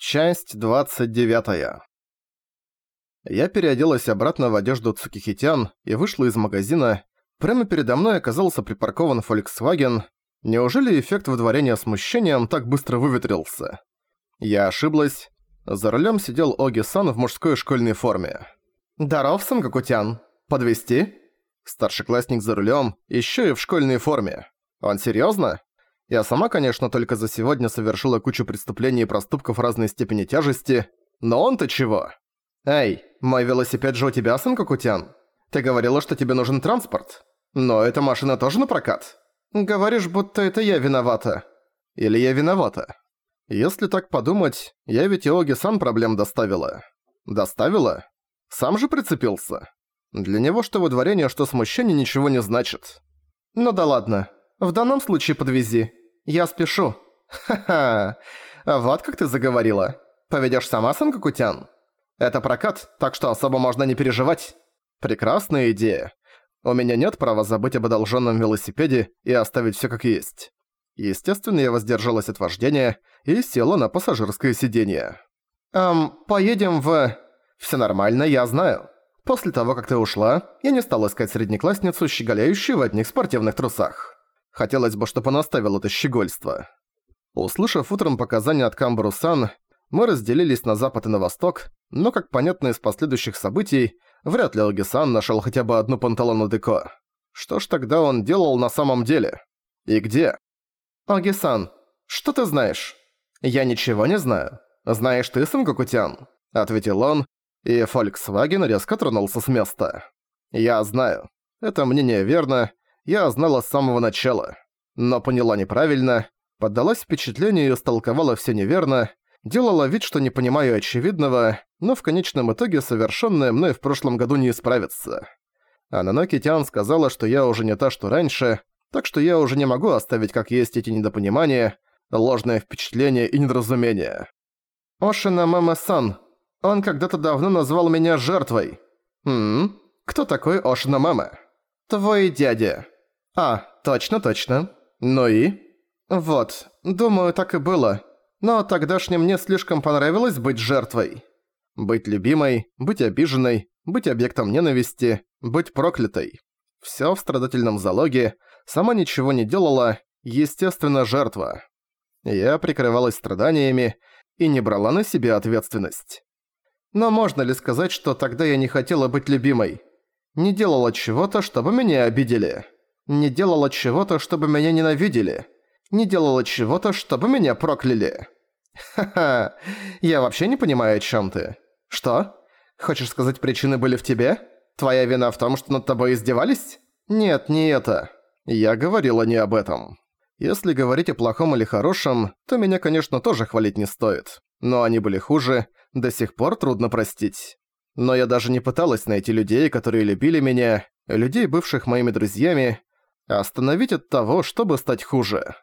Часть 29. Я переоделась обратно в одежду Цукихитян и вышла из магазина. Прямо передо мной оказался припаркован Volkswagen. Неужели эффект выдворения смущением так быстро выветрился? Я ошиблась. За рулем сидел Оги-сан в мужской школьной форме. «Даров, Сангакутян. Подвезти?» Старшеклассник за рулем, еще и в школьной форме. Он серьезно? Я сама, конечно, только за сегодня совершила кучу преступлений и проступков разной степени тяжести, но он-то чего? Эй, мой велосипед же у тебя, Сангакутян? Ты говорила, что тебе нужен транспорт. Но эта машина тоже на прокат. Говоришь, будто это я виновата. Или я виновата? Если так подумать, я ведь и Оги-сан проблем доставила. Доставила? Сам же прицепился. Для него что выдворение, что смущение ничего не значит. Ну да ладно. В данном случае подвези. Я спешу. Ха-ха. Вот как ты заговорила. Поведёшь сама, Сангакутян? Это прокат, так что особо можно не переживать. Прекрасная идея. У меня нет права забыть об одолженном велосипеде и оставить все как есть. Естественно, я воздержалась от вождения и села на пассажирское сиденье. «Эм, поедем в...» Все нормально, я знаю. После того, как ты ушла, я не стала искать среднеклассницу, щеголяющую в одних спортивных трусах. Хотелось бы, чтобы он оставил это щегольство. Услышав утром показания от Камбру-сан, мы разделились на запад и на восток, но, как понятно из последующих событий, вряд ли Оги-сан нашёл хотя бы одну панталону Деко. Что ж тогда он делал на самом деле? И где? Оги-сан, что ты знаешь? Я ничего не знаю. Знаешь ты, Сангокутян? Ответил он, и Volkswagen резко тронулся с места. Я знаю. Это мнение верно, я знала с самого начала. Но поняла неправильно, поддалась впечатлению и истолковала все неверно, делала вид, что не понимаю очевидного, но в конечном итоге совершенное мной в прошлом году не исправится. Ананоки Тян сказала, что я уже не та, что раньше, так что я уже не могу оставить как есть эти недопонимания, ложное впечатление и недоразумение. Ошина Мама-сан, он когда-то давно назвал меня жертвой. Хм, кто такой Ошина Мама? Твой дядя. «А, точно-точно. Ну и?» «Вот, думаю, так и было. Но тогдашне мне слишком понравилось быть жертвой. Быть любимой, быть обиженной, быть объектом ненависти, быть проклятой. Всё в страдательном залоге, сама ничего не делала, естественно, жертва. Я прикрывалась страданиями и не брала на себя ответственность. Но можно ли сказать, что тогда я не хотела быть любимой? Не делала чего-то, чтобы меня обидели?» Не делала чего-то, чтобы меня ненавидели. Не делала чего-то, чтобы меня прокляли. Ха-ха, я вообще не понимаю, о чём ты. Что? Хочешь сказать, причины были в тебе? Твоя вина в том, что над тобой издевались? Нет, не это. Я говорила не об этом. Если говорить о плохом или хорошем, то меня, конечно, тоже хвалить не стоит. Но они были хуже, до сих пор трудно простить. Но я даже не пыталась найти людей, которые любили меня, людей, бывших моими друзьями, Остановить от того, чтобы стать хуже.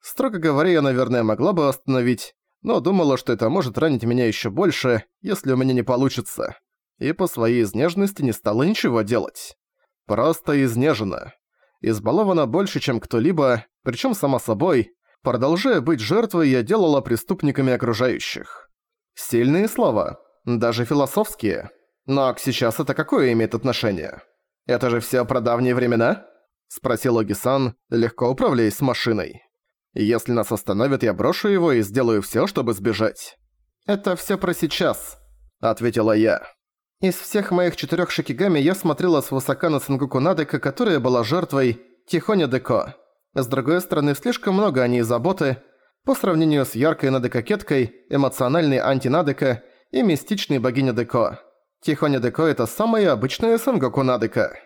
Строго говоря, я, наверное, могла бы остановить, но думала, что это может ранить меня еще больше, если у меня не получится. И по своей изнежности не стала ничего делать. Просто изнежена. Избалована больше, чем кто-либо, причем сама собой. Продолжая быть жертвой, я делала преступниками окружающих. Сильные слова, даже философские. Но сейчас это какое имеет отношение? Это же все про давние времена? Спросил Оги-сан, легко управляясь машиной. «Если нас остановят, я брошу его и сделаю всё, чтобы сбежать». «Это всё про сейчас», — ответила я. «Из всех моих четырёх шикигами я смотрела свысока на Сангуку Надека, которая была жертвой Тихоня Деко. С другой стороны, слишком много о ней заботы, по сравнению с яркой Надекокеткой, эмоциональной антинадека и мистичной богиней Деко. Тихоня Деко — это самая обычная Сангоку Надека.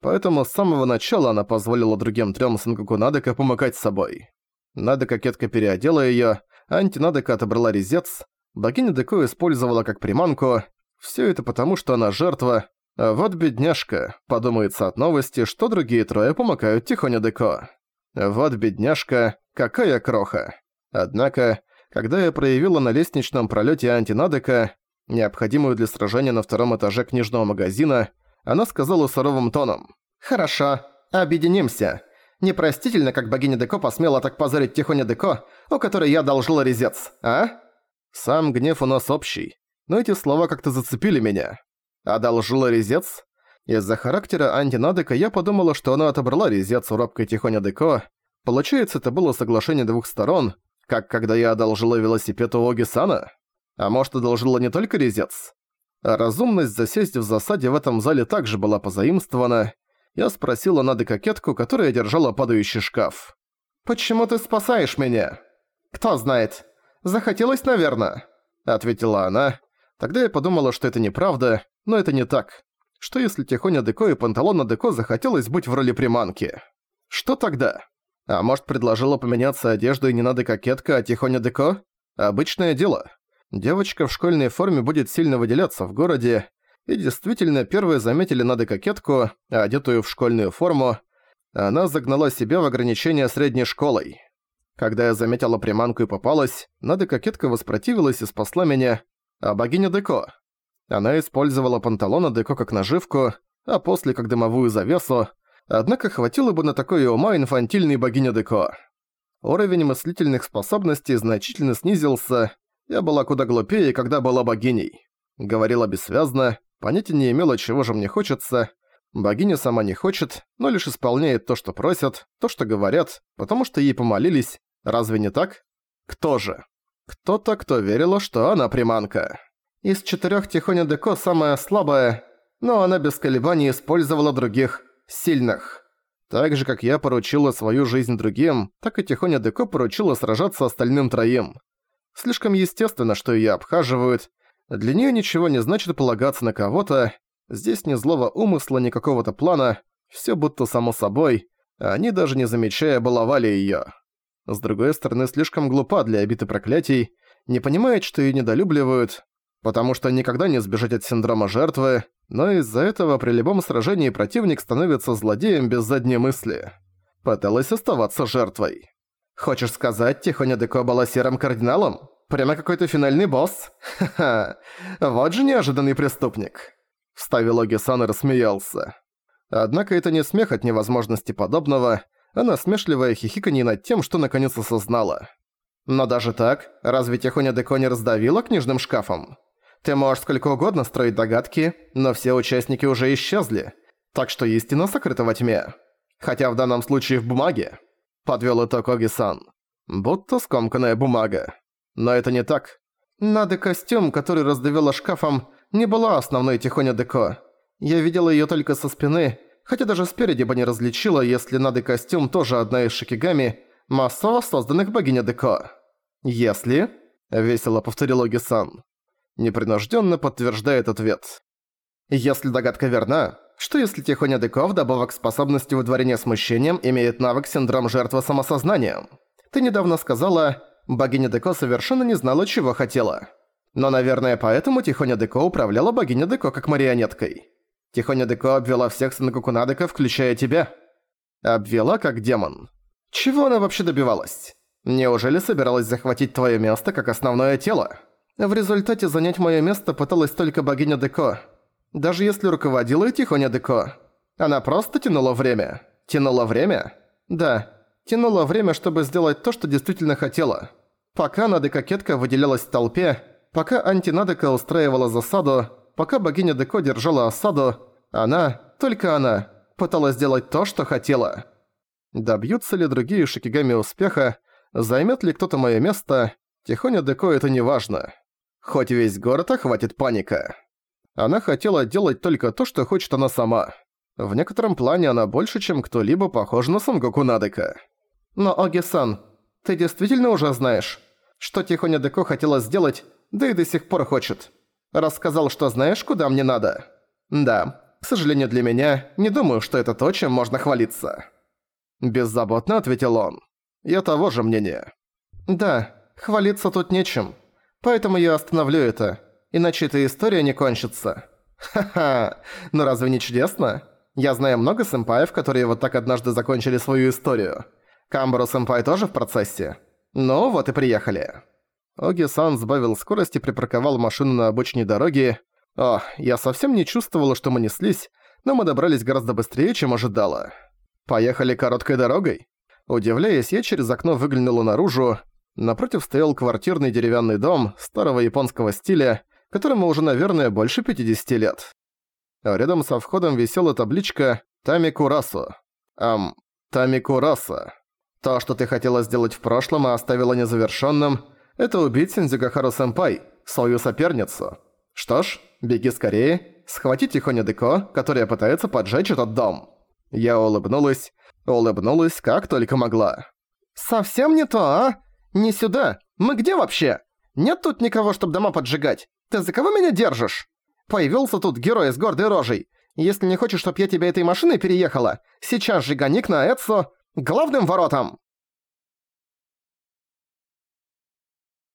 Поэтому с самого начала она позволила другим трём Сангоку Надека помыкать с собой. Надека-кетка переодела её, Антинадека отобрала резец, богиня Деко использовала как приманку. Всё это потому, что она жертва, а вот бедняжка, подумается от новости, что другие трое помыкают Тихоня Деко. Вот бедняжка, какая кроха. Однако, когда я проявила на лестничном пролёте антинадека, необходимую для сражения на втором этаже книжного магазина, она сказала суровым тоном. «Хорошо, объединимся. Непростительно, как богиня Деко посмела так позорить Тихоня Деко, у которой я одолжила резец, а?» Сам гнев у нас общий, но эти слова как-то зацепили меня. Одолжила резец? Из-за характера Анти Надека я подумала, что она отобрала резец у робкой Тихоня Деко. Получается, это было соглашение двух сторон, как когда я одолжила велосипед у Оги-сана? А может, одолжила не только резец? А разумность засесть в засаде в этом зале также была позаимствована. Я спросила Нады кокетку, которая держала падающий шкаф. «Почему ты спасаешь меня?» «Кто знает. Захотелось, наверное», — ответила она. Тогда я подумала, что это неправда, но это не так. Что если Тихоня Деко и Панталона Деко захотелось быть в роли приманки? Что тогда? А может, предложила поменяться одеждой не надо кокетка, а Тихоня Деко? Обычное дело. Девочка в школьной форме будет сильно выделяться в городе, и действительно, первые заметили надо кокетку, одетую в школьную форму. Она загнала себя в ограничение средней школой. Когда я заметила приманку и попалась, надо кокетка воспротивилась и спасла меня, а богиня Деко. Она использовала панталона Деко как наживку, а после как дымовую завесу, Однако хватило бы на такое ума инфантильной богиня Деко. Уровень мыслительных способностей значительно снизился, я была куда глупее, когда была богиней. Говорила бессвязно, понятия не имела, чего же мне хочется. Богиня сама не хочет, но лишь исполняет то, что просят, то, что говорят, потому что ей помолились. Разве не так? Кто же? Кто-то, кто верила, что она приманка. Из четырёх Тихоня Деко самая слабая, но она без колебаний использовала других сильных. Так же, как я поручила свою жизнь другим, так и Тихоня Деко поручила сражаться остальным троим. Слишком естественно, что её обхаживают. Для неё ничего не значит полагаться на кого-то. Здесь ни злого умысла, ни какого-то плана. Всё будто само собой. Они, даже не замечая, баловали её. С другой стороны, слишком глупа для обиты проклятий. Не понимает, что её недолюбливают. Потому что никогда не сбежать от синдрома жертвы, но из-за этого при любом сражении противник становится злодеем без задней мысли. Пыталась оставаться жертвой. «Хочешь сказать, Тихоня Деко была серым кардиналом? Прямо какой-то финальный босс? Ха-ха, вот же неожиданный преступник!» Вставил Оги-сан и рассмеялся. Однако это не смех от невозможности подобного, а насмешливое хихиканье над тем, что наконец осознала. Но даже так, разве Тихоня Деко не раздавила книжным шкафом? Ты можешь сколько угодно строить догадки, но все участники уже исчезли, так что истина сокрыта во тьме. Хотя в данном случае в бумаге. Подвёл итог Оги-сан. Будто скомканная бумага. Но это не так. Надо костюм, который раздавила шкафом, не была основной Тихоня Деко. Я видела её только со спины, хотя даже спереди бы не различила, если Нады костюм тоже одна из шикигами, массово созданных богиня Деко. «Если...» — весело повторил Оги-сан непринужденно подтверждает ответ. Если догадка верна, что если Тихоня Деко вдобавок к способности выдворения смущением имеет навык синдром жертвы самосознанием? Ты недавно сказала, богиня Деко совершенно не знала, чего хотела. Но, наверное, поэтому Тихоня Деко управляла богиня Деко как марионеткой. Тихоня Деко обвела всех Санакукунадека, включая тебя. Обвела как демон. Чего она вообще добивалась? Неужели собиралась захватить твое место как основное тело? В результате занять моё место пыталась только богиня Деко. Даже если руководила Тихоня Деко. Она просто тянула время. Тянула время? Да, тянула время, чтобы сделать то, что действительно хотела. Пока Надека-кетка выделялась в толпе, пока антинадека устраивала засаду, пока богиня Деко держала осаду, она, только она, пыталась сделать то, что хотела. Добьются ли другие шикигами успеха, займет ли кто-то моё место, Тихоня Деко это не важно. Хоть весь город охватит паника. Она хотела делать только то, что хочет она сама. В некотором плане она больше, чем кто-либо похожа на Сангоку Надека. Но, Оги-сан, ты действительно уже знаешь, что Тихоня Деко хотела сделать, да и до сих пор хочет. Рассказал, что знаешь, куда мне надо. Да, к сожалению для меня, не думаю, что это то, чем можно хвалиться. Беззаботно ответил он. Я того же мнения. Да, хвалиться тут нечем. Поэтому я остановлю это, иначе эта история не кончится. Ха-ха, ну разве не чудесно? Я знаю много сэмпаев, которые вот так однажды закончили свою историю. Камбару сэмпай тоже в процессе. Ну вот и приехали. Оги-сан сбавил скорость и припарковал машину на обочине дороги. О, я совсем не чувствовала, что мы неслись, но мы добрались гораздо быстрее, чем ожидала. Поехали короткой дорогой? Удивляясь, я через окно выглянула наружу. Напротив стоял квартирный деревянный дом старого японского стиля, которому уже, наверное, больше 50 лет. А рядом со входом висела табличка «Тамикурасу». Ам, Тамикураса. То, что ты хотела сделать в прошлом, и оставила незавершенным, это убить Синдзюгахару-сэмпай, свою соперницу. Что ж, беги скорее, схвати Тихоня Деко, которая пытается поджечь этот дом. Я улыбнулась, улыбнулась как только могла. «Совсем не то, а? Не сюда. Мы где вообще? Нет тут никого, чтобы дома поджигать. Ты за кого меня держишь? Появился тут герой с гордой рожей. Если не хочешь, чтоб я тебя этой машиной переехала, сейчас же гони на Эдсо главным воротам!»